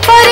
por